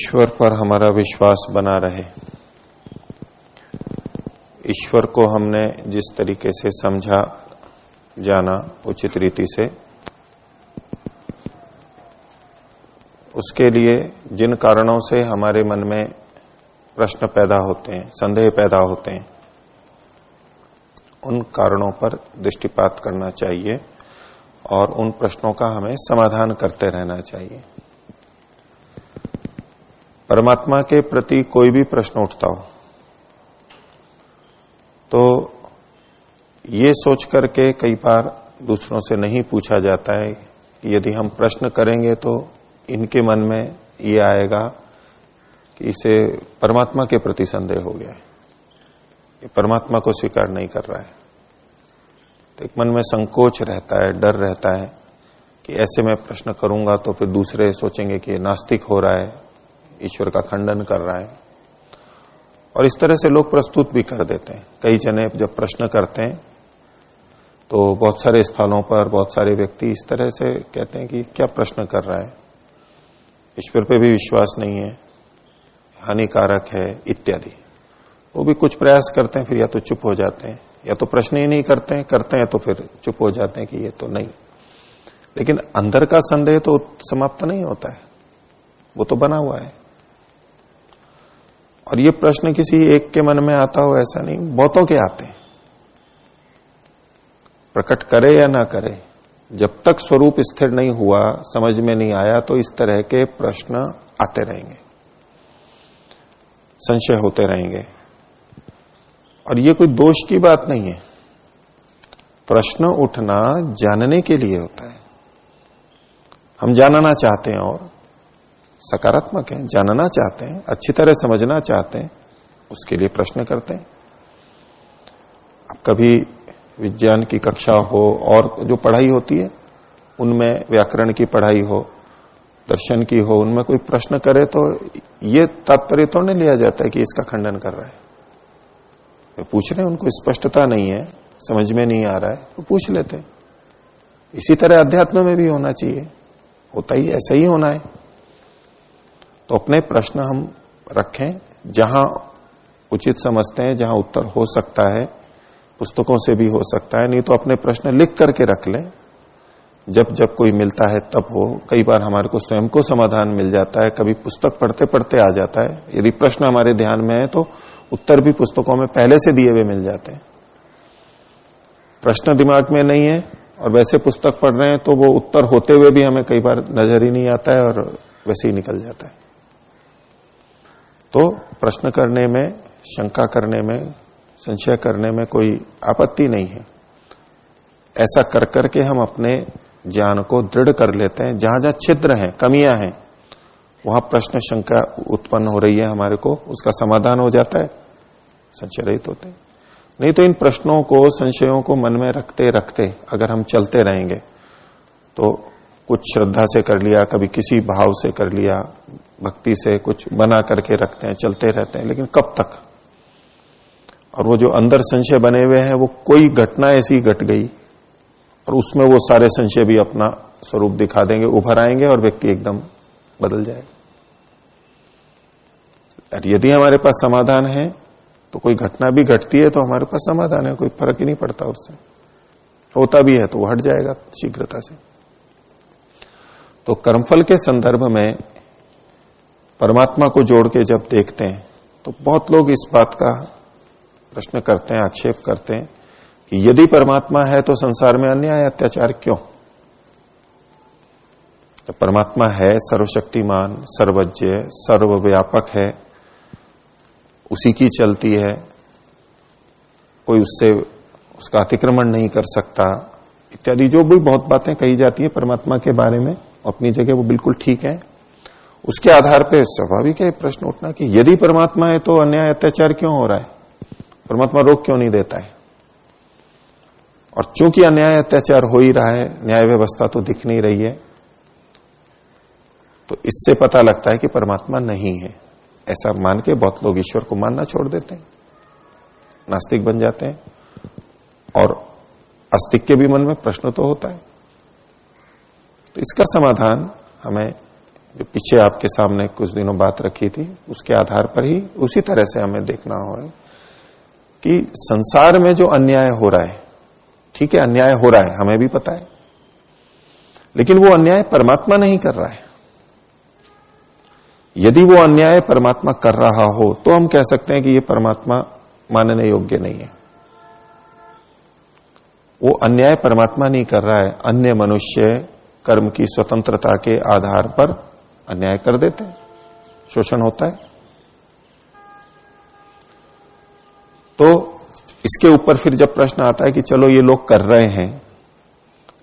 ईश्वर पर हमारा विश्वास बना रहे। ईश्वर को हमने जिस तरीके से समझा, जाना उचित रीति से, उसके लिए जिन कारणों से हमारे मन में प्रश्न पैदा होते हैं, संदेह पैदा होते हैं, उन कारणों पर दृष्टिपात करना चाहिए और उन प्रश्नों का हमें समाधान करते रहना चाहिए। परमात्मा के प्रति कोई भी प्रश्न उठता हो तो ये सोच करके कई बार दूसरों से नहीं पूछा जाता है कि यदि हम प्रश्न करेंगे तो इनके मन में ये आएगा कि इसे परमात्मा के प्रति संदेह हो गया है। ये परमात्मा को स्वीकार नहीं कर रहा है। तो एक मन में संकोच रहता है, डर रहता है कि ऐसे मैं प्रश्न करूँगा तो फिर दूसरे सोचेंगे कि नास्तिक हो रहा है। ईश्वर का खंडन कर रहा है। और इस तरह से लोग प्रस्तुत भी कर देते हैं। कई जने जब प्रश्न करते हैं तो बहुत सारे स्थलों पर बहुत सारे व्यक्ति इस तरह से कहते हैं कि क्या प्रश्न कर रहा है? ईश्वर पे भी विश्वास नहीं है, हानिकारक है, इत्यादि। वो भी कुछ प्रयास करते हैं, फिर या तो चुप हो जाते हैं, या तो प्रश्न ही नहीं करते हैं करते हैं तो फिर चुप हो जाते हैं कि ये तो नहीं। लेकिन अंदर का संदेह तो समाप्त नहीं होता है। वो तो बना हुआ है। और ये प्रश्न किसी एक के मन में आता हो, ऐसा नहीं। बहुतों के आते हैं। प्रकट करे या ना करे, जब तक स्वरूप स्थिर नहीं हुआ, समझ में नहीं आया तो इस तरह के प्रश्न आते रहेंगे। संशय होते रहेंगे। और ये कोई दोष की बात नहीं है। प्रश्न उठना जानने के लिए होता है। हम जानना चाहते हैं और सकारात्मक है, जानना चाहते हैं, अच्छी तरह समझना चाहते हैं, उसके लिए प्रश्न करते हैं। अब कभी विज्ञान की कक्षा हो और जो पढ़ाई होती है, उनमें व्याकरण की पढ़ाई हो, दर्शन की हो, उनमें कोई प्रश्न करे तो ये तात्पर्य तो नहीं लिया जाता है कि इसका खंडन कर रहा है। वे पूछ रहे हैं, उनको स्पष्टता नहीं है, समझ में नहीं आ रहा है तो पूछ लेते हैं। इसी तरह अध्यात्म में भी होना चाहिए। होता ही ऐसा ही होना है। तो अपने प्रश्न हम रखें, जहाँ उचित समझते हैं, जहाँ उत्तर हो सकता है, पुस्तकों से भी हो सकता है, नहीं तो अपने प्रश्न लिख करके रख लें। जब जब कोई मिलता है, तब हो। कई बार हमारे को स्वयं को समाधान मिल जाता है, कभी पुस्तक पढ़ते पढ़ते आ जाता है। यदि प्रश्न हमारे ध्यान में है तो उत्तर भी पुस्तकों में पहले से दिए हुए मिल जाते हैं। प्रश्न दिमाग में नहीं है, और वैसे पुस्तक पढ़ रहे हैं तो वो उत्तर होते हुए भी हमें कई बार नज़र ही नहीं आता है, और वैसे ही निकल जाता है। तो प्रश्न करने में, शंका करने में, संशय करने में कोई आपत्ति नहीं है। ऐसा कर करके हम अपने ज्ञान को दृढ़ कर लेते हैं। जहाँ जहाँ छिद्र हैं, कमियाँ हैं, वहाँ प्रश्न, शंका उत्पन्न हो रही है हमारे को, उसका समाधान हो जाता है। संशय रहित होते हैं। नहीं तो इन प्रश्नों को, संशयों को मन में रखते रखते अगर हम चलते रहेंगे तो कुछ श्रद्धा से कर लिया, कभी किसी भाव से कर लिया, भक्ति से कुछ बना करके रखते हैं, चलते रहते हैं, लेकिन कब तक? और वो जो अंदर संशय बने हुए हैं, वो कोई घटना ऐसी घट गई, और उसमें वो सारे संशय भी अपना स्वरूप दिखा देंगे, उभर आएँगे और व्यक्ति एकदम बदल जाएगा। यदि हमारे पास समाधान है तो कोई घटना भी घटती है तो हमारे पास समाधान है, कोई फ़र्क ही नहीं पड़ता उससे। होता भी है तो वो हट जाएगा शीघ्रता से। तो कर्मफल के संदर्भ में परमात्मा को जोड़ के जब देखते हैं तो बहुत लोग इस बात का प्रश्न करते हैं, आक्षेप करते हैं कि यदि परमात्मा है तो संसार में अन्याय अत्याचार क्यों? तो परमात्मा है, सर्वशक्तिमान, सर्वज्ञ, सर्वव्यापक है, उसी की चलती है, कोई उससे उसका अतिक्रमण नहीं कर सकता, इत्यादि, जो भी बहुत बातें कही जाती है परमात्मा के बारे में अपनी जगह वो बिल्कुल ठीक है। उसके आधार पर स्वाभाविक है प्रश्न उठना कि यदि परमात्मा है तो अन्याय, अत्याचार क्यों हो रहा है? परमात्मा रोक क्यों नहीं देता है? और चूँकि अन्याय, अत्याचार हो ही रहा है, न्याय व्यवस्था तो दिख नहीं रही है तो इससे पता लगता है कि परमात्मा नहीं है। ऐसा मान के बहुत लोग ईश्वर को मानना छोड़ देते हैं। नास्तिक बन जाते हैं। और अस्तिक के भी मन में प्रश्न तो होता है। इसका समाधान हमें जो पीछे आपके सामने कुछ दिनों बात रखी थी, उसके आधार पर ही उसी तरह से हमें देखना हो कि संसार में जो अन्याय हो रहा है, ठीक है, अन्याय हो रहा है, हमें भी पता है, लेकिन वो अन्याय परमात्मा नहीं कर रहा है। यदि वो अन्याय परमात्मा कर रहा हो तो हम कह सकते हैं कि ये परमात्मा मानने योग्य नहीं है। वो अन्याय परमात्मा नहीं कर रहा है, अन्य मनुष्य कर्म की स्वतंत्रता के आधार पर अन्याय कर देते हैं। शोषण होता है। तो इसके ऊपर फिर जब प्रश्न आता है कि चलो ये लोग कर रहे हैं,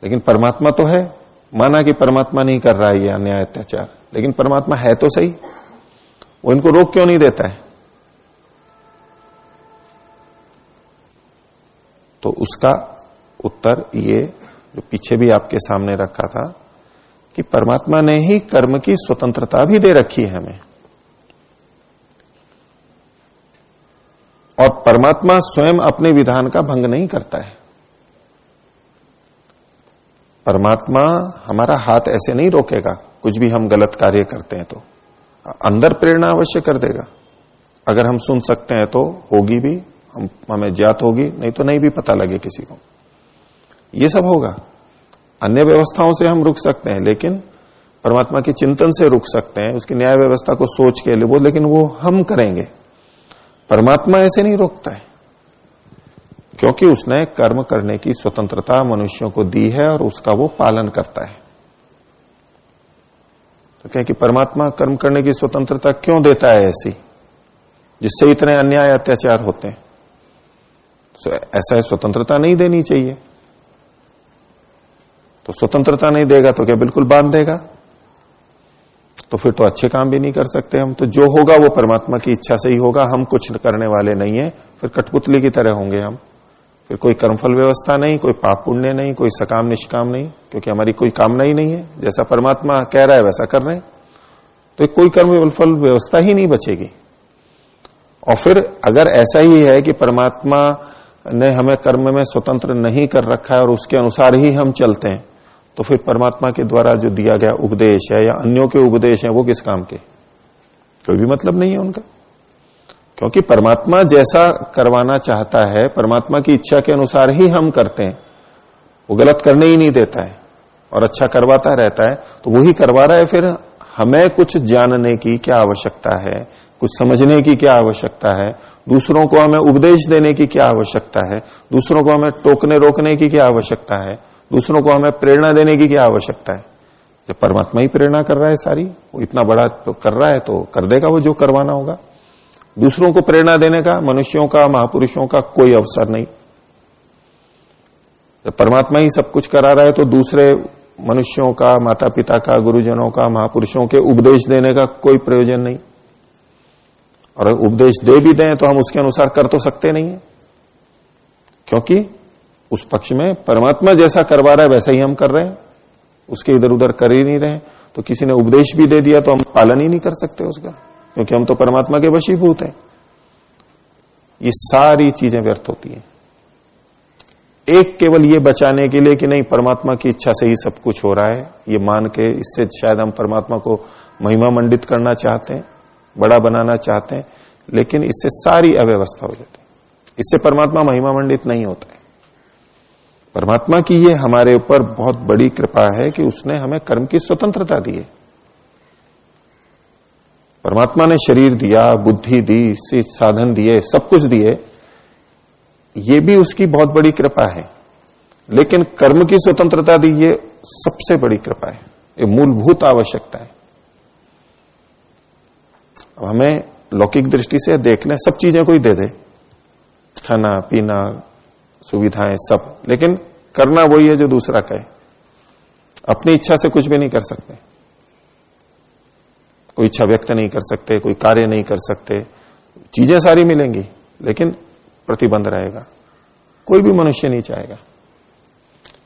लेकिन परमात्मा तो है। माना कि परमात्मा नहीं कर रहा है ये अन्याय अत्याचार, लेकिन परमात्मा है तो सही। वो इनको रोक क्यों नहीं देता है? तो उसका उत्तर ये जो पीछे भी आपके सामने रखा था, कि परमात्मा ने ही कर्म की स्वतंत्रता भी दे रखी है हमें। और परमात्मा स्वयं अपने विधान का भंग नहीं करता है। परमात्मा हमारा हाथ ऐसे नहीं रोकेगा, कुछ भी हम गलत कार्य करते हैं तो। अंदर प्रेरणा अवश्य कर देगा। अगर हम सुन सकते हैं तो होगी भी, हम, हमें ज्ञात होगी, नहीं तो नहीं भी पता लगे किसी को। ये सब होगा। अन्य व्यवस्थाओं से हम रुक सकते हैं, लेकिन परमात्मा के चिंतन से रुक सकते हैं, उसकी न्याय व्यवस्था को सोच के लिए वो, लेकिन वो हम करेंगे। परमात्मा ऐसे नहीं रोकता है, क्योंकि उसने कर्म करने की स्वतंत्रता मनुष्यों को दी है और उसका वो पालन करता है। तो क्या कि परमात्मा कर्म करने की स्वतंत्रता क्यों देता है ऐसी, जिससे इतने अन्याय अत्याचार होते हैं? तो ऐसा स्वतंत्रता नहीं देनी चाहिए। तो स्वतंत्रता नहीं देगा तो क्या बिल्कुल बाँध देगा? तो फिर तो अच्छे काम भी नहीं कर सकते हम। तो जो होगा वो परमात्मा की इच्छा से ही होगा। हम कुछ करने वाले नहीं है। फिर कठपुतली की तरह होंगे हम। फिर कोई कर्मफल व्यवस्था नहीं, कोई पाप पुण्य नहीं, कोई सकाम निष्काम नहीं, क्योंकि हमारी कोई कामना ही नहीं है। जैसा परमात्मा कह रहा है, वैसा कर रहे हैं। तो कोई कर्म फल व्यवस्था ही नहीं बचेगी। और फिर अगर ऐसा ही है कि परमात्मा ने हमें कर्म में स्वतंत्र नहीं कर रखा है और उसके अनुसार ही हम चलते हैं तो फिर परमात्मा के द्वारा जो दिया गया उपदेश है या अन्यों के उपदेश है, वो किस काम के? कोई भी मतलब नहीं है उनका। क्योंकि परमात्मा जैसा करवाना चाहता है, परमात्मा की इच्छा के अनुसार ही हम करते हैं। वो गलत करने ही नहीं देता है और अच्छा करवाता रहता है तो वही करवा रहा है। फिर हमें कुछ जानने की क्या आवश्यकता है, कुछ समझने की क्या आवश्यकता है, दूसरों को हमें उपदेश देने की क्या आवश्यकता है, दूसरों को हमें टोकने रोकने की क्या आवश्यकता है दूसरों को हमें प्रेरणा देने की क्या आवश्यकता है? जब परमात्मा ही प्रेरणा कर रहा है सारी, वो इतना बड़ा तो कर रहा है तो कर देगा वो जो करवाना होगा। दूसरों को प्रेरणा देने का, मनुष्यों का, महापुरुषों का कोई अवसर नहीं। जब परमात्मा ही सब कुछ करा रहा है तो दूसरे मनुष्यों का माता पिता का, गुरुजनों का, महापुरुषों के उपदेश देने का कोई प्रयोजन नहीं। और उपदेश दे भी दें तो हम उसके अनुसार कर तो सकते नहीं है। क्योंकि उस पक्ष में परमात्मा जैसा करवा रहा है, वैसा ही हम कर रहे हैं। उसके इधर उधर कर ही नहीं रहे तो किसी ने उपदेश भी दे दिया तो हम पालन ही नहीं कर सकते उसका, क्योंकि हम तो परमात्मा के वशीभूत हैं। ये सारी चीज़ें व्यर्थ होती हैं। एक केवल ये बचाने के लिए कि नहीं, परमात्मा की इच्छा से ही सब कुछ हो रहा है। ये मान के इससे शायद हम परमात्मा को महिमा मंडित करना चाहते हैं, बड़ा बनाना चाहते हैं, लेकिन इससे सारी अव्यवस्था हो जाती है। इससे परमात्मा महिमा मंडित नहीं होता है। परमात्मा की ये हमारे ऊपर बहुत बड़ी कृपा है कि उसने हमें कर्म की स्वतंत्रता दी है। परमात्मा ने शरीर दिया, बुद्धि दी साधन दिए, सब कुछ दिए। ये भी उसकी बहुत बड़ी कृपा है। लेकिन कर्म की स्वतंत्रता दी ये सबसे बड़ी कृपा है। ये मूलभूत आवश्यकता है। अब हमें लौकिक दृष्टि से देखने, सब चीज़ें कोई दे दे। खाना, पीना सुविधाएँ सब। लेकिन करना वही है जो दूसरा कहे। अपनी इच्छा से कुछ भी नहीं कर सकते। कोई इच्छा व्यक्त नहीं कर सकते, कोई कार्य नहीं कर सकते। चीज़ें सारी मिलेंगी, लेकिन प्रतिबंध रहेगा। कोई भी मनुष्य नहीं चाहेगा।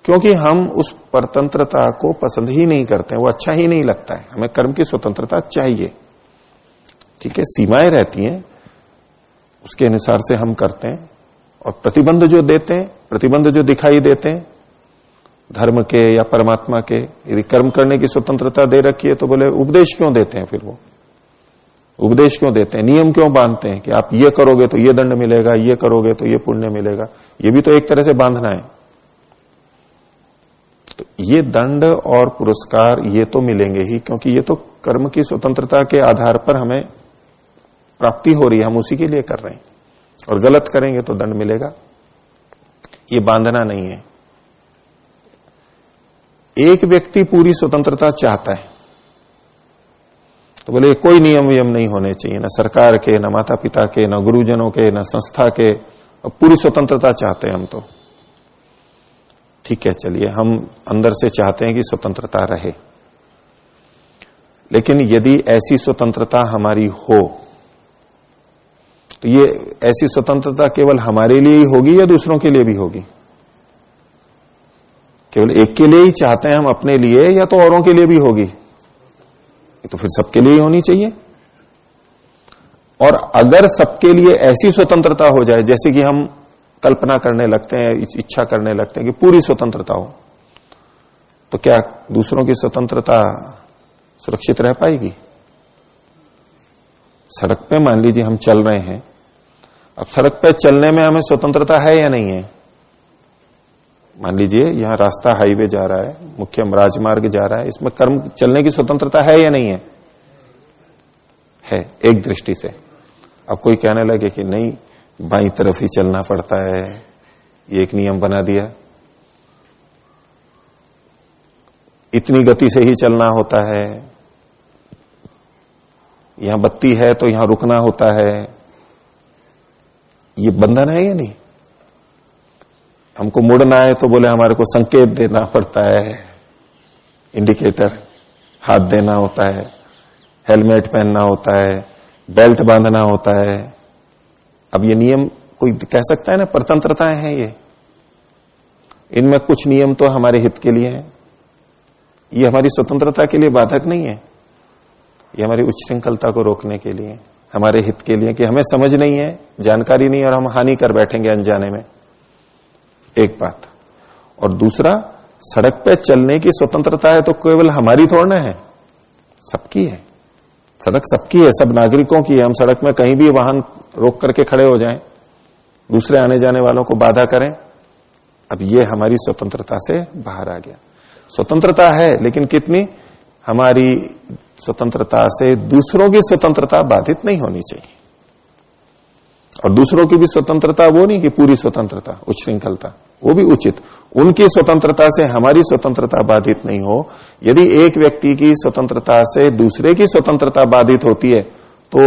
क्योंकि हम उस परतंत्रता को पसंद ही नहीं करते वो अच्छा ही नहीं लगता है। हमें कर्म की स्वतंत्रता चाहिए। ठीक है, सीमाएँ रहती हैं, उसके अनुसार से हम करते हैं। और प्रतिबंध जो देते हैं, प्रतिबंध जो दिखाई देते हैं, धर्म के या परमात्मा के, यदि कर्म करने की स्वतंत्रता दे रखी है तो बोले, उपदेश क्यों देते हैं फिर वो? उपदेश क्यों देते हैं? नियम क्यों बांधते हैं कि आप ये करोगे तो ये दंड मिलेगा, ये करोगे तो ये पुण्य मिलेगा? ये भी तो एक तरह से बांधना है। तो ये दंड और पुरस्कार ये तो मिलेंगे ही, क्योंकि ये तो कर्म की स्वतंत्रता के आधार पर हमें प्राप्ति हो रही है, हम उसी के लिए कर रहे हैं। और गलत करेंगे तो दंड मिलेगा। ये बांधना नहीं है। एक व्यक्ति पूरी स्वतंत्रता चाहता है। तो बोले, कोई नियम वियम नहीं होने चाहिए, ना सरकार के, ना माता पिता के, ना गुरुजनों के, ना संस्था के। पूरी स्वतंत्रता चाहते हैं हम तो। ठीक है, चलिए, हम अंदर से चाहते हैं कि स्वतंत्रता रहे। लेकिन यदि ऐसी स्वतंत्रता हमारी हो तो ये ऐसी स्वतंत्रता केवल हमारे लिए ही होगी या दूसरों के लिए भी होगी? केवल एक के लिए ही चाहते हैं हम अपने लिए या तो औरों के लिए भी होगी? तो फिर सबके लिए ही होनी चाहिए। और अगर सबके लिए ऐसी स्वतंत्रता हो जाए, जैसे कि हम कल्पना करने लगते हैं इच्छा करने लगते हैं कि पूरी स्वतंत्रता हो तो क्या दूसरों की स्वतंत्रता सुरक्षित रह पाएगी? सड़क पे मान लीजिए हम चल रहे हैं अब सड़क पे चलने में हमें स्वतंत्रता है या नहीं है? मान लीजिए, यहाँ रास्ता हाईवे जा रहा है, मुख्य राजमार्ग जा रहा है, इसमें कर्म, चलने की स्वतंत्रता है या नहीं है? है, एक दृष्टि से। अब कोई कहने लगे कि नहीं, बाई तरफ़ ही चलना पड़ता है, ये एक नियम बना दिया। इतनी गति से ही चलना होता है। यहाँ बत्ती है तो यहाँ रुकना होता है। ये बंधन है या नहीं? हमको मुड़ना है तो बोले हमारे को संकेत देना पड़ता है। इंडिकेटर हाथ देना होता है। हेलमेट पहनना होता है। बेल्ट बांधना होता है। अब ये नियम कोई कह सकता है ना? परतंत्रताएँ हैं ये। इनमें कुछ नियम तो हमारे हित के लिए हैं। ये हमारी स्वतंत्रता के लिए बाधक नहीं है। ये हमारी उच्छृंखलता को रोकने के लिए हमारे हित के लिए कि हमें समझ नहीं है, जानकारी नहीं, और हम हानि कर बैठेंगे अनजाने में। एक बात। और दूसरा, सड़क पे चलने की स्वतंत्रता है तो केवल हमारी थोड़ना है। सबकी है। सड़क सबकी है, सब नागरिकों की है। हम सड़क में कहीं भी वाहन रोक करके खड़े हो जाएँ, दूसरे आने जाने वालों को बाधा करें, अब ये हमारी स्वतंत्रता से बाहर आ गया। स्वतंत्रता है, लेकिन कितनी? हमारी स्वतंत्रता से दूसरों की स्वतंत्रता बाधित नहीं होनी चाहिए। और दूसरों की भी स्वतंत्रता वो नहीं कि पूरी स्वतंत्रता, उच्छृंखलता, वो भी उचित। उनकी स्वतंत्रता से हमारी स्वतंत्रता बाधित नहीं हो। यदि एक व्यक्ति की स्वतंत्रता से दूसरे की स्वतंत्रता बाधित होती है तो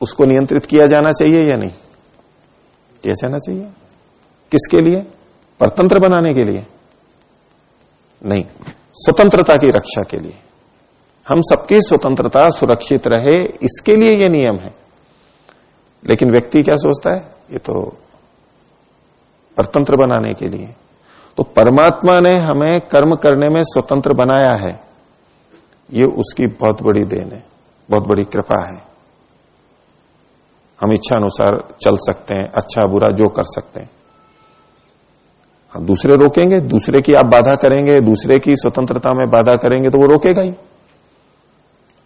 उसको नियंत्रित किया जाना चाहिए या नहीं? किया जाना चाहिए। किसके लिए? परतंत्र बनाने के लिए। नहीं, स्वतंत्रता की रक्षा के लिए। हम सबकी स्वतंत्रता सुरक्षित रहे, इसके लिए यह नियम है। लेकिन व्यक्ति क्या सोचता है? ये तो परतंत्र बनाने के लिए। तो परमात्मा ने हमें कर्म करने में स्वतंत्र बनाया है। ये उसकी बहुत बड़ी देन है, बहुत बड़ी कृपा है। हम इच्छा अनुसार चल सकते हैं अच्छा बुरा जो कर सकते हैं। हम दूसरे रोकेंगे, दूसरे की आप बाधा करेंगे, दूसरे की स्वतंत्रता में बाधा करेंगे तो वो रोकेगा ही।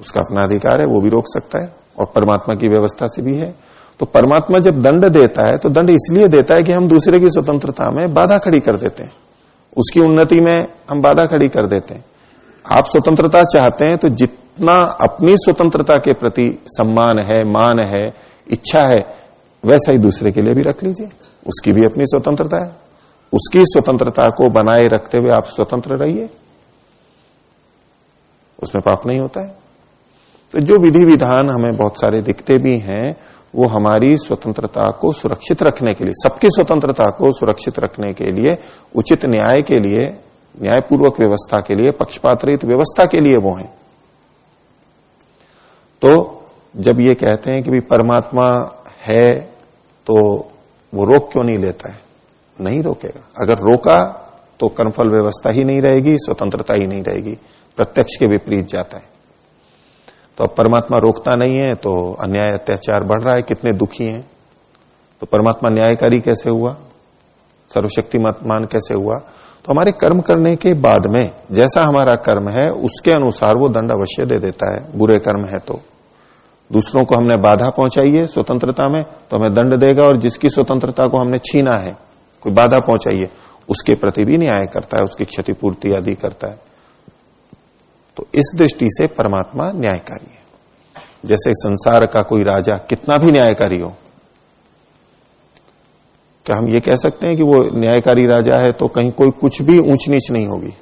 उसका अपना अधिकार है, वो भी रोक सकता है और परमात्मा की व्यवस्था से भी है। तो परमात्मा जब दंड देता है तो दंड इसलिए देता है कि हम दूसरे की स्वतंत्रता में बाधा खड़ी कर देते हैं। उसकी उन्नति में हम बाधा खड़ी कर देते हैं। आप स्वतंत्रता चाहते हैं तो जितना अपनी स्वतंत्रता के प्रति सम्मान है, मान है, इच्छा है, वैसा ही दूसरे के लिए भी रख लीजिए। उसकी भी अपनी स्वतंत्रता है। उसकी स्वतंत्रता को बनाए रखते हुए आप स्वतंत्र रहिए। उसमें पाप नहीं होता है। तो जो विधि विधान हमें बहुत सारे दिखते भी हैं, वो हमारी स्वतंत्रता को सुरक्षित रखने के लिए, सबकी स्वतंत्रता को सुरक्षित रखने के लिए, उचित न्याय के लिए, न्यायपूर्वक व्यवस्था के लिए पक्षपात रहित व्यवस्था के लिए वो हैं। तो जब ये कहते हैं कि भी परमात्मा है तो वो रोक क्यों नहीं लेता है? नहीं रोकेगा। अगर रोका तो कर्मफल व्यवस्था ही नहीं रहेगी, स्वतंत्रता ही नहीं रहेगी, प्रत्यक्ष के विपरीत जाता है। तो अब परमात्मा रोकता नहीं है तो अन्याय अत्याचार बढ़ रहा है, कितने दुखी हैं। तो परमात्मा न्यायकारी कैसे हुआ? सर्वशक्ति सर्वशक्तिमान कैसे हुआ? तो हमारे कर्म करने के बाद में, जैसा हमारा कर्म है, उसके अनुसार वो दंड अवश्य दे देता है। बुरे कर्म है तो। दूसरों को हमने बाधा पहुंचाई है स्वतंत्रता में तो हमें दंड देगा, और जिसकी स्वतंत्रता को हमने छीना है, कोई बाधा पहुंचाई है, उसके प्रति भी न्याय करता है, उसकी क्षतिपूर्ति आदि करता है। तो इस दृष्टि से परमात्मा न्यायकारी है। जैसे संसार का कोई राजा कितना भी न्यायकारी हो, क्या हम ये कह सकते हैं कि वो न्यायकारी राजा है तो कहीं कोई कुछ भी ऊंच नीच नहीं होगी?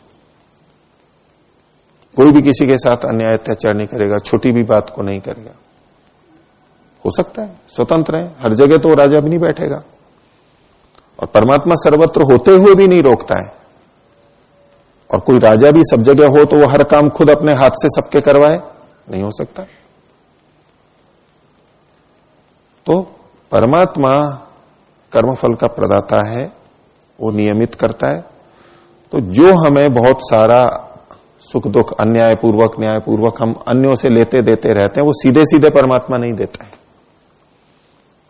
कोई भी किसी के साथ अन्याय अत्याचार नहीं करेगा, छोटी भी बात को नहीं करेगा। हो सकता है, स्वतंत्र है, हर जगह तो राजा भी नहीं बैठेगा। और परमात्मा सर्वत्र होते हुए भी नहीं रोकता है। और कोई राजा भी सब जगह हो तो वो हर काम खुद अपने हाथ से सबके करवाए? नहीं हो सकता। तो परमात्मा कर्मफल का प्रदाता है, वो नियमित करता है। तो जो हमें बहुत सारा सुख दुख, अन्यायपूर्वक, न्यायपूर्वक हम अन्यों से लेते देते रहते हैं, वो सीधे सीधे परमात्मा नहीं देता है।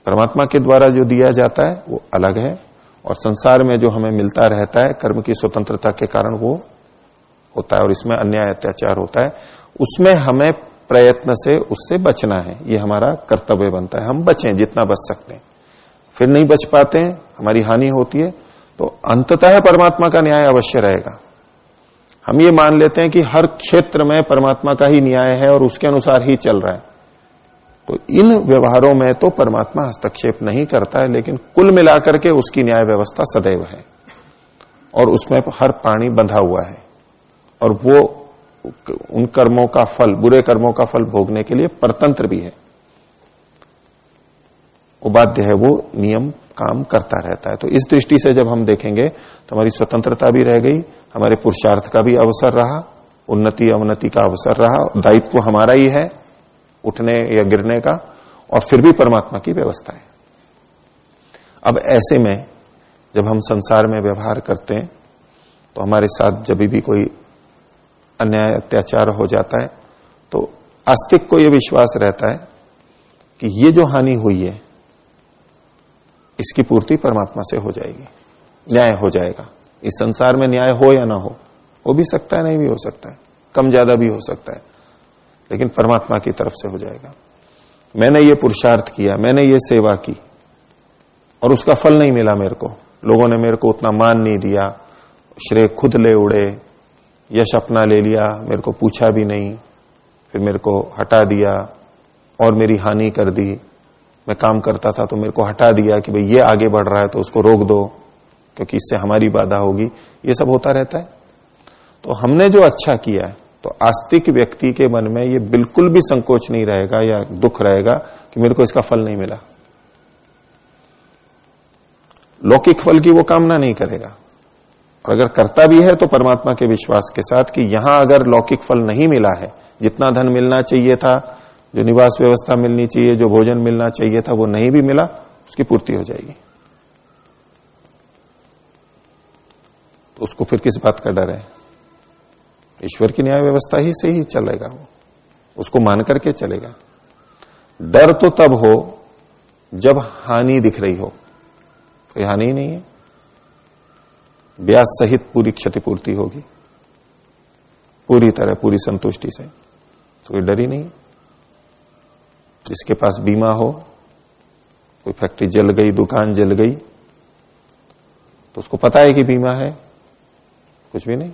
परमात्मा के द्वारा जो दिया जाता है, वो अलग है। और संसार में जो हमें मिलता रहता है, कर्म की स्वतंत्रता के कारण वो होता है और इसमें अन्याय, अत्याचार होता है, उसमें हमें प्रयत्न से उससे बचना है। ये हमारा कर्तव्य बनता है। हम बचें जितना बच सकते हैं। फिर नहीं बच पाते हैं हमारी हानि होती है तो अंततः परमात्मा का न्याय अवश्य रहेगा। हम ये मान लेते हैं कि हर क्षेत्र में परमात्मा का ही न्याय है और उसके अनुसार ही चल रहा है। तो इन व्यवहारों में तो परमात्मा हस्तक्षेप नहीं करता है, लेकिन कुल मिलाकर के उसकी न्याय व्यवस्था सदैव है। और उसमें हर प्राणी बंधा हुआ है। और वो उन कर्मों का फल, बुरे कर्मों का फल भोगने के लिए परतंत्र भी है। उपाध्य है वो, नियम, काम करता रहता है। तो इस दृष्टि से जब हम देखेंगे तो हमारी स्वतंत्रता भी रह गई, हमारे पुरुषार्थ का भी अवसर रहा उन्नति अवनति का अवसर रहा, दायित्व हमारा ही है। उठने या गिरने का और फिर भी परमात्मा की व्यवस्था है। अब ऐसे में जब हम संसार में व्यवहार करते हैं तो हमारे साथ जब भी कोई अन्याय, अत्याचार हो जाता है तो आस्तिक को यह विश्वास रहता है कि ये जो हानि हुई है, इसकी पूर्ति परमात्मा से हो जाएगी, न्याय हो जाएगा। इस संसार में न्याय हो या ना हो हो भी सकता है, नहीं भी हो सकता है, कम ज़्यादा भी हो सकता है। लेकिन परमात्मा की तरफ़ से हो जाएगा। मैंने ये पुरुषार्थ किया, मैंने ये सेवा की, और उसका फल नहीं मिला मेरे को। लोगों ने मेरे को उतना मान नहीं दिया, श्रेय खुद ले उड़े, यश अपना ले लिया, मेरे को पूछा भी नहीं, फिर मेरे को हटा दिया, और मेरी हानि कर दी। मैं काम करता था तो मेरे को हटा दिया कि भाई ये आगे बढ़ रहा है तो उसको रोक दो, क्योंकि इससे हमारी बाधा होगी। ये सब होता रहता है। तो हमने जो अच्छा किया है तो आस्तिक व्यक्ति के मन में ये बिल्कुल भी संकोच नहीं रहेगा या दुख रहेगा कि मेरे को इसका फल नहीं मिला। लौकिक फल की वो कामना नहीं करेगा। और अगर करता भी है तो परमात्मा के विश्वास के साथ कि यहाँ अगर लौकिक फल नहीं मिला है, जितना धन मिलना चाहिए था, जो निवास व्यवस्था मिलनी चाहिए, जो भोजन मिलना चाहिए था, वो नहीं भी मिला, उसकी पूर्ति हो जाएगी। तो उसको फिर किस बात का डर है? ईश्वर की न्याय व्यवस्था ही से ही चलेगा वो। उसको मान करके चलेगा। डर तो तब हो जब हानि दिख रही हो। कोई हानि ही नहीं है। ब्याज सहित पूरी क्षतिपूर्ति होगी। पूरी तरह, पूरी संतुष्टि से। तो कोई डर ही नहीं। जिसके पास बीमा हो, कोई फैक्ट्री जल गई, दुकान जल गई तो उसको पता है कि बीमा है। कुछ भी नहीं।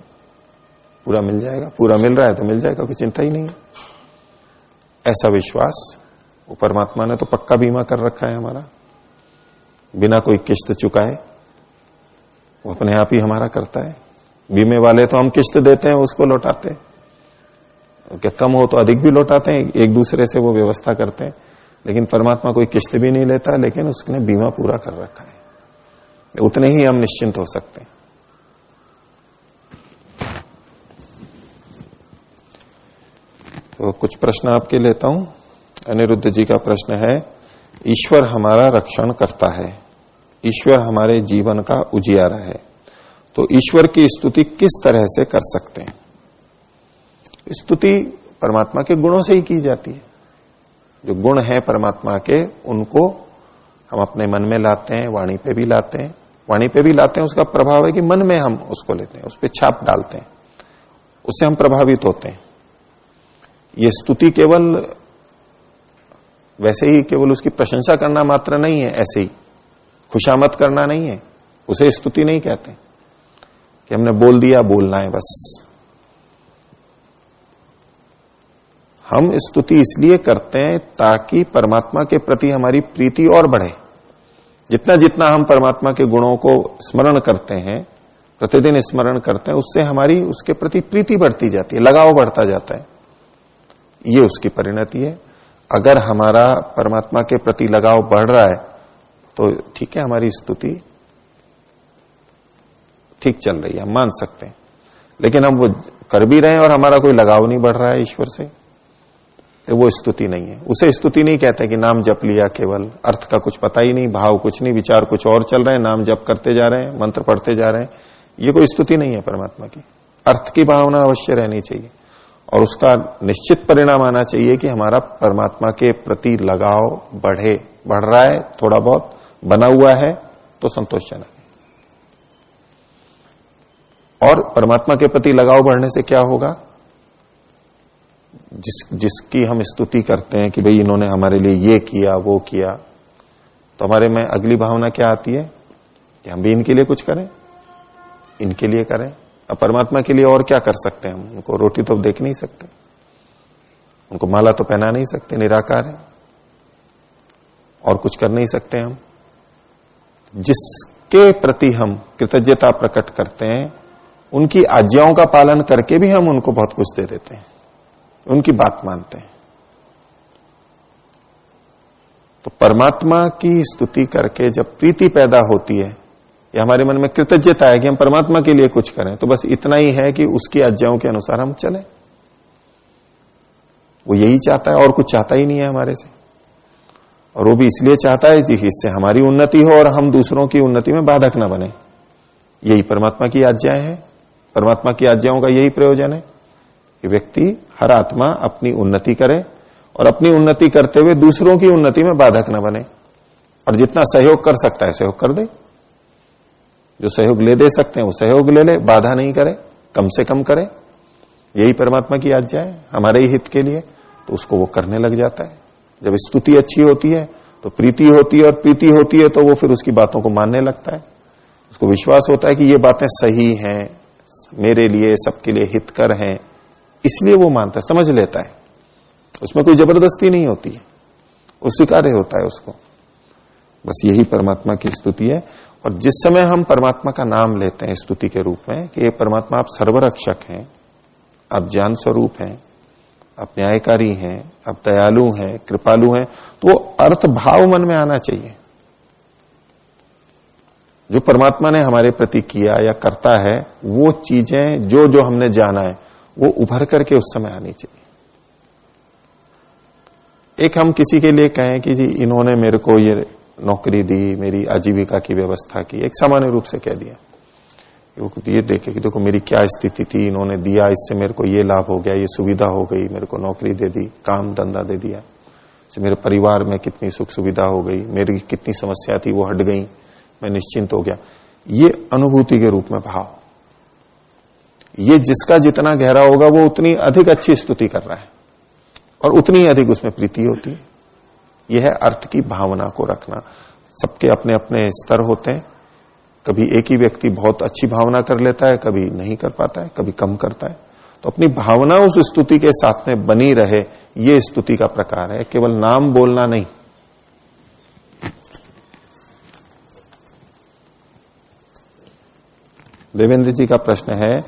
पूरा मिल जाएगा। पूरा मिल रहा है तो मिल जाएगा, कोई चिंता ही नहीं। है ऐसा विश्वास, वो परमात्मा ने तो पक्का बीमा कर रखा है हमारा। बिना कोई किश्त चुकाए, वो अपने आप ही हमारा करता है। बीमे वाले तो हम किश्त देते हैं, उसको लौटाते हैं। क्या कम हो तो अधिक भी लौटाते हैं, एक दूसरे से वो व्यवस्था करते हैं। लेकिन परमात्मा कोई किश्त भी नहीं लेता, लेकिन उसने बीमा पूरा कर रखा है। उतने ही हम निश्चिंत हो सकते हैं। तो कुछ प्रश्न आपके लेता हूँ। अनिरुद्ध जी का प्रश्न है, ईश्वर हमारा रक्षण करता है, ईश्वर हमारे जीवन का उजियारा है। तो ईश्वर की स्तुति किस तरह से कर सकते हैं? स्तुति परमात्मा के गुणों से ही की जाती है। जो गुण है परमात्मा के, उनको हम अपने मन में लाते हैं, वाणी पे भी लाते हैं। वाणी पे भी लाते हैं, उसका प्रभाव है कि मन में हम उसको लेते हैं, उस पर छाप डालते हैं। उससे हम प्रभावित होते हैं। ये स्तुति केवल, वैसे ही केवल उसकी प्रशंसा करना मात्र नहीं है, ऐसे ही। खुशामत करना नहीं है, उसे स्तुति नहीं कहते। कि हमने बोल दिया, बोलना है बस। हम स्तुति इसलिए करते हैं ताकि परमात्मा के प्रति हमारी प्रीति और बढ़े। जितना जितना हम परमात्मा के गुणों को स्मरण करते हैं, प्रतिदिन स्मरण करते हैं, उससे हमारी, उसके प्रति प्रीति बढ़ती जाती है, लगाव बढ़ता जाता है। ये उसकी परिणति है। अगर हमारा परमात्मा के प्रति लगाव बढ़ रहा है तो ठीक है, हमारी स्तुति ठीक चल रही है, हम मान सकते हैं। लेकिन हम वो कर भी रहे हैं और हमारा कोई लगाव नहीं बढ़ रहा है ईश्वर से तो वो स्तुति नहीं है। उसे स्तुति नहीं कहते कि नाम जप लिया केवल, अर्थ का कुछ पता ही नहीं, भाव कुछ नहीं, विचार कुछ और चल रहे हैं, नाम जप करते जा रहे हैं, मंत्र पढ़ते जा रहे हैं। ये कोई स्तुति नहीं है परमात्मा की। अर्थ की भावना अवश्य रहनी चाहिए। और उसका निश्चित परिणाम आना चाहिए कि हमारा परमात्मा के प्रति लगाव बढ़े, बढ़ रहा है, थोड़ा बहुत बना हुआ है तो संतोषजनक और परमात्मा के प्रति लगाव बढ़ने से क्या होगा? जिस, जिसकी हम स्तुति करते हैं कि भाई इन्होंने हमारे लिए ये किया, वो किया तो हमारे में अगली भावना क्या आती है? कि हम भी इनके लिए कुछ करें, इनके लिए करें अब परमात्मा के लिए और क्या कर सकते हैं हम? उनको रोटी तो देख नहीं सकते। उनको माला तो पहना नहीं सकते, निराकार है। और कुछ कर नहीं सकते हम। जिसके प्रति हम कृतज्ञता प्रकट करते हैं, उनकी आज्ञाओं का पालन करके भी हम उनको बहुत कुछ दे देते हैं। उनकी बात मानते हैं। तो परमात्मा की स्तुति करके जब प्रीति पैदा होती है या हमारे मन में कृतज्ञता है कि हम परमात्मा के लिए कुछ करें। तो बस इतना ही है कि उसकी आज्ञाओं के अनुसार हम चले। वो यही चाहता है और कुछ चाहता ही नहीं है हमारे से। और वो भी इसलिए चाहता है कि इससे हमारी उन्नति हो और हम दूसरों की उन्नति में बाधक न बने। यही परमात्मा की आज्ञाएँ हैं। परमात्मा की आज्ञाओं का यही प्रयोजन है कि व्यक्ति, हर आत्मा अपनी उन्नति करे और अपनी उन्नति करते हुए दूसरों की उन्नति में बाधक न बने। और जितना सहयोग कर सकता है, सहयोग कर दे। जो सहयोग ले दे सकते हैं, वो सहयोग ले ले, बाधा नहीं करे, कम से कम करे। यही परमात्मा की आज्ञा है, हमारे ही हित के लिए तो उसको वो करने लग जाता है। जब स्तुति अच्छी होती है तो प्रीति होती है और प्रीति होती है तो वो फिर उसकी बातों को मानने लगता है। उसको विश्वास होता है कि ये बातें सही हैं, मेरे लिए, सबके लिए हितकर हैं, इसलिए वो मानता है, समझ लेता है। उसमें कोई ज़बरदस्ती नहीं होती है, वो स्वीकार्य होता है उसको। बस यही परमात्मा की स्तुति है। और जिस समय हम परमात्मा का नाम लेते हैं स्तुति के रूप में, कि ये परमात्मा आप सर्वरक्षक हैं, आप ज्ञान स्वरूप हैं, आप न्यायकारी हैं, आप दयालु हैं, कृपालु हैं तो वो अर्थ भाव मन में आना चाहिए। जो परमात्मा ने हमारे प्रति किया या करता है, वो चीज़ें जो जो हमने जाना है, वो उभर करके उस समय आनी चाहिए। एक हम किसी के लिए कहें कि जी, इन्होंने मेरे को ये नौकरी दी, मेरी आजीविका की व्यवस्था की, एक सामान्य रूप से कह दिया। ये देखे कि देखो, मेरी क्या स्थिति थी? इन्होंने दिया, इससे मेरे को ये लाभ हो गया, ये सुविधा हो गई, मेरे को नौकरी दे दी, काम धंधा दे दिया। से मेरे परिवार में कितनी सुख सुविधा हो गई, मेरी कितनी समस्या थी, वो हट गई, मैं निश्चिंत हो गया। ये अनुभूति के रूप में भाव। ये जिसका जितना गहरा होगा, वो उतनी अधिक अच्छी स्तुति कर रहा है। और उतनी अधिक उसमें प्रीति होती है। यह है अर्थ की भावना को रखना। सबके अपने अपने स्तर होते हैं। कभी एक ही व्यक्ति बहुत अच्छी भावना कर लेता है, कभी नहीं कर पाता है, कभी कम करता है। तो अपनी भावना उस स्तुति के साथ में बनी रहे, ये स्तुति का प्रकार है। केवल नाम बोलना नहीं। देवेंद्र जी का प्रश्न है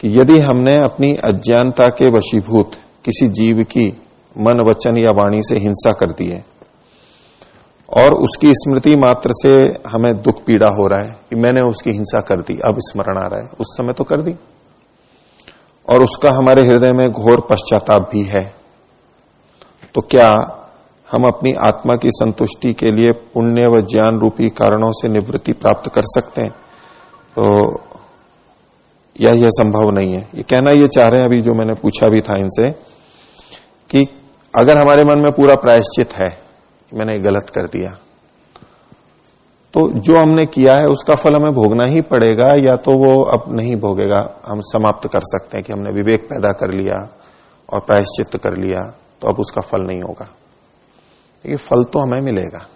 कि यदि हमने अपनी अज्ञानता के वशीभूत किसी जीव की मन वचन या वाणी से हिंसा कर दी है। और उसकी स्मृति मात्र से हमें दुख पीड़ा हो रहा है कि मैंने उसकी हिंसा कर दी, अब स्मरण आ रहा है। उस समय तो कर दी। और उसका हमारे हृदय में घोर पश्चाताप भी है। तो क्या हम अपनी आत्मा की संतुष्टि के लिए पुण्य व ज्ञान रूपी कारणों से निवृत्ति प्राप्त कर सकते हैं? तो यह यह संभव नहीं है। ये कहना ये चाह रहे हैं अभी जो मैंने पूछा भी था इनसे अगर हमारे मन में पूरा प्रायश्चित है कि मैंने गलत कर दिया तो जो हमने किया है उसका फल हमें भोगना ही पड़ेगा, या तो वो अब नहीं भोगेगा। हम समाप्त कर सकते हैं कि हमने विवेक पैदा कर लिया और प्रायश्चित कर लिया तो अब उसका फल नहीं होगा। ये फल तो हमें मिलेगा।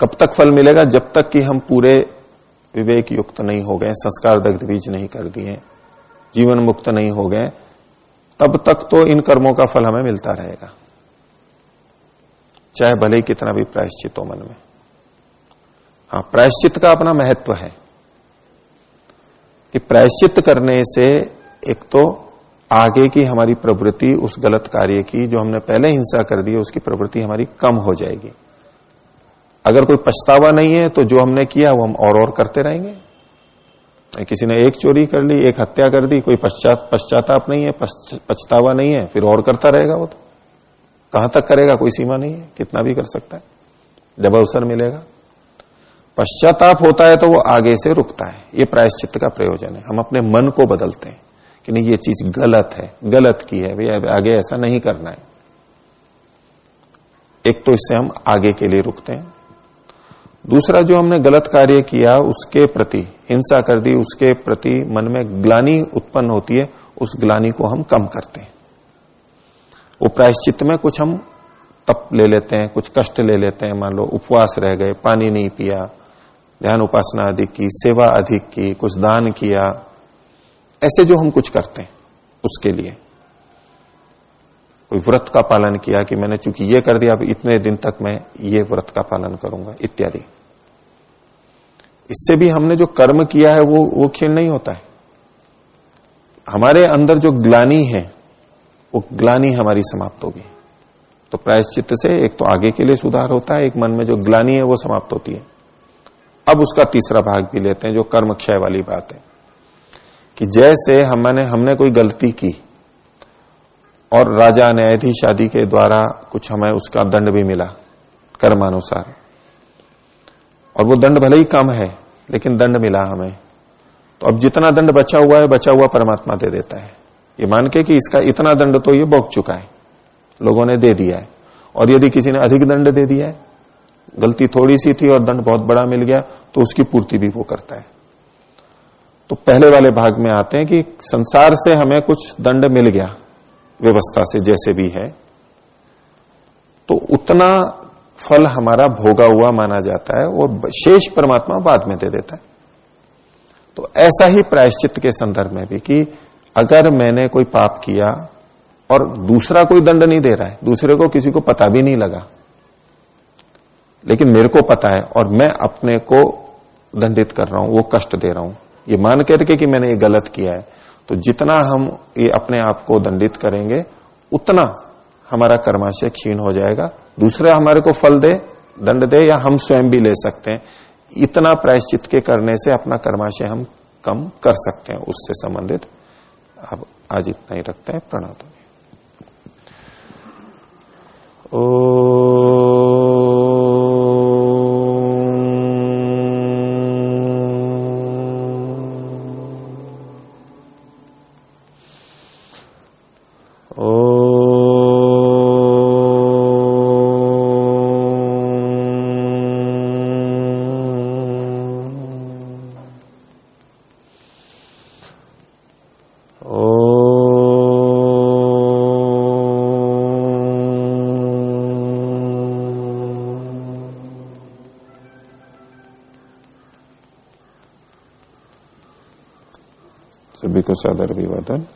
कब तक फल मिलेगा? जब तक कि हम पूरे विवेक युक्त नहीं हो गए, संस्कार दग्ध बीज नहीं कर दिए, जीवन मुक्त नहीं हो गए तब तक तो इन कर्मों का फल हमें मिलता रहेगा। चाहे भले ही कितना भी प्रायश्चित हो मन में। हाँ प्रायश्चित का अपना महत्व है। कि प्रायश्चित करने से एक तो आगे की हमारी प्रवृत्ति उस गलत कार्य की जो हमने पहले हिंसा कर दी है उसकी प्रवृत्ति हमारी कम हो जाएगी। अगर कोई पछतावा नहीं है तो जो हमने किया, वो हम और और करते रहेंगे। किसी ने एक चोरी कर ली, एक हत्या कर दी, कोई पश्चात, पश्चाताप नहीं है पछतावा नहीं है, फिर और करता रहेगा वो तो। कहाँ तक करेगा, कोई सीमा नहीं है, कितना भी कर सकता है। जब अवसर मिलेगा। पश्चाताप होता है तो वो आगे से रुकता है। ये प्रायश्चित का प्रयोजन है। हम अपने मन को बदलते हैं कि नहीं, ये चीज़ गलत है, गलत की है, भैया आगे ऐसा नहीं करना है। एक तो इससे हम आगे के लिए रुकते हैं। दूसरा, जो हमने गलत कार्य किया, उसके प्रति हिंसा कर दी, उसके प्रति मन में ग्लानी उत्पन्न होती है, उस ग्लानी को हम कम करते हैं। वो प्रायश्चित में कुछ हम तप ले लेते हैं, कुछ कष्ट ले लेते हैं, मान लो उपवास रह गए, पानी नहीं पिया, ध्यान उपासना अधिक की, सेवा अधिक की, कुछ दान किया, ऐसे जो हम कुछ करते हैं, उसके लिए। कोई व्रत का पालन किया कि मैंने चूँकि ये कर दिया, अब इतने दिन तक मैं ये व्रत का पालन करूँगा, इत्यादि। इससे भी हमने जो कर्म किया है, वो वो क्षीण नहीं होता है। हमारे अंदर जो ग्लानी है, वो ग्लानी हमारी समाप्त होगी। तो प्रायश्चित से एक तो आगे के लिए सुधार होता है, एक मन में जो ग्लानी है, वो समाप्त होती है। अब उसका तीसरा भाग भी लेते हैं, जो कर्म क्षय वाली बात है। कि जैसे हमने हमने कोई गलती की, और राजा न्यायाधीश आदि के द्वारा कुछ हमें उसका दंड भी मिला, कर्मानुसार। और वो दंड भले ही कम है, लेकिन दंड मिला हमें। तो अब जितना दंड बचा हुआ है, बचा हुआ परमात्मा दे देता है। ये मान के कि इसका इतना दंड तो ये भोग चुका है, लोगों ने दे दिया है। और यदि किसी ने अधिक दंड दे दिया है, गलती थोड़ी सी थी और दंड बहुत बड़ा मिल गया तो उसकी पूर्ति भी वो करता है। तो पहले वाले भाग में आते हैं कि संसार से हमें कुछ दंड मिल गया, व्यवस्था से जैसे भी है। तो उतना फल हमारा भोगा हुआ माना जाता है और शेष परमात्मा बाद में दे देता है। तो ऐसा ही प्रायश्चित के संदर्भ में भी कि अगर मैंने कोई पाप किया और दूसरा कोई दंड नहीं दे रहा है, दूसरे को किसी को पता भी नहीं लगा, लेकिन मेरे को पता है और मैं अपने को दंडित कर रहा हूँ, वो कष्ट दे रहा हूँ, ये मान करके कि मैंने ये गलत किया है तो जितना हम ये अपने आप को दंडित करेंगे, उतना हमारा कर्माशय क्षीण हो जाएगा। दूसरा हमारे को फल दे, दंड दे, या हम स्वयं भी ले सकते हैं। इतना प्रायश्चित के करने से अपना कर्माशय हम कम कर सकते हैं, उससे संबंधित। अब आज इतना ही रखते हैं, प्रणाम। ओ सादर शांति